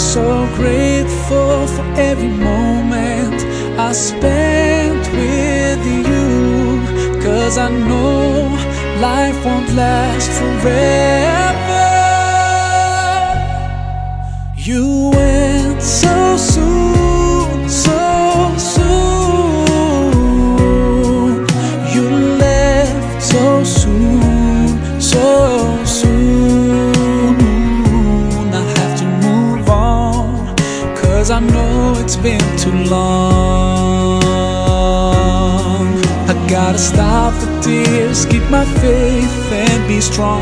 so grateful for every moment I spent with you. Cause I know life won't last forever. You went so soon, long. I gotta stop the tears, keep my faith, and be strong.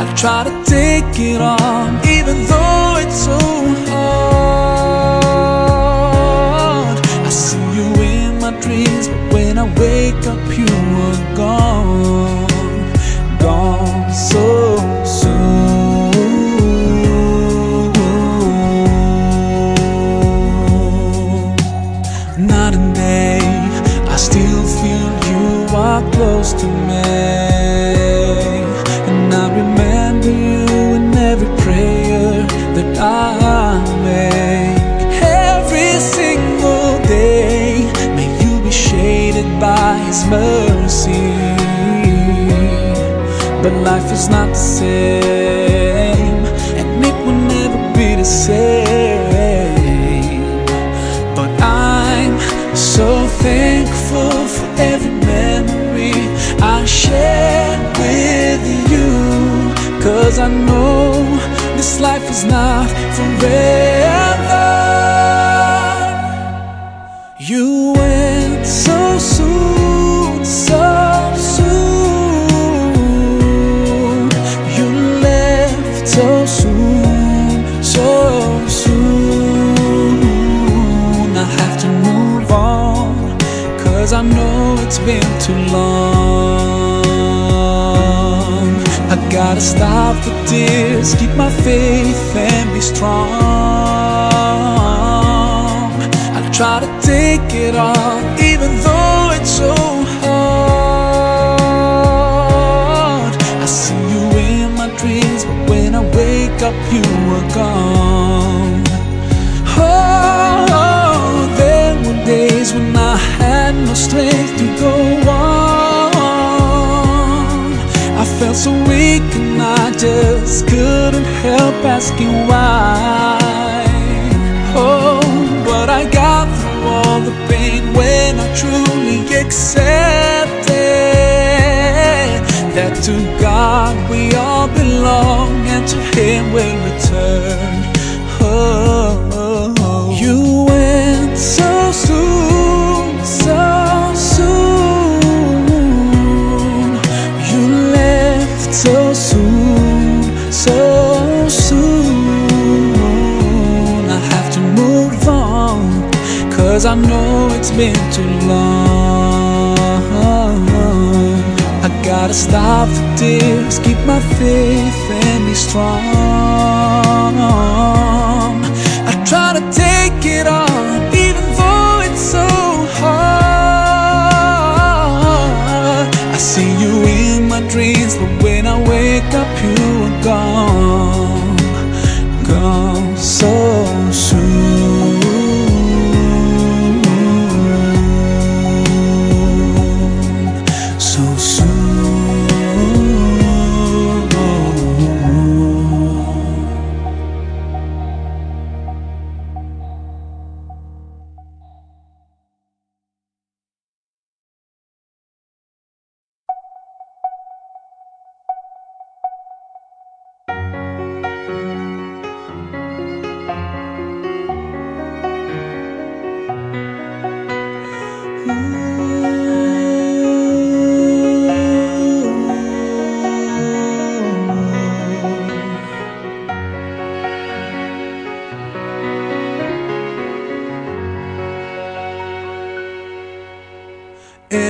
I try to take it on, even though His mercy. But life is not the same, and it will never be the same. But I'm so thankful for every memory I shared with you. Cause I know this life is not forever. It's been too long. I gotta stop the tears, keep my faith, and be strong. I try to take it on, even though it's so hard. I see you in my dreams, but when I wake up, you are gone. Oh, there were days when I had no strength just couldn't help asking why. Oh, but I got through all the pain when I truly accepted that to God we all belong and to Him we'll return. Cause I know it's been too long. I gotta stop the tears, keep my faith, and be strong. I try to take it on, even though it's so hard. I see you in my dreams, but when I wake up, you are gone,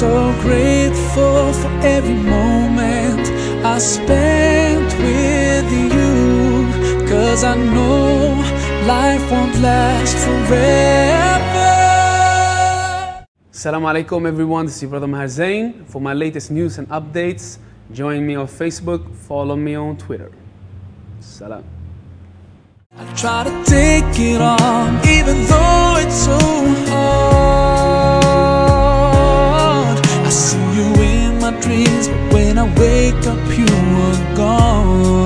So grateful for every moment I spent with you. Cause I know life won't last forever. Assalamu alaikum everyone, this is your brother Maher Zain. For my latest news and updates, join me on Facebook, follow me on Twitter. Salam. I try to take it on, dreams, but when I wake up, you are gone.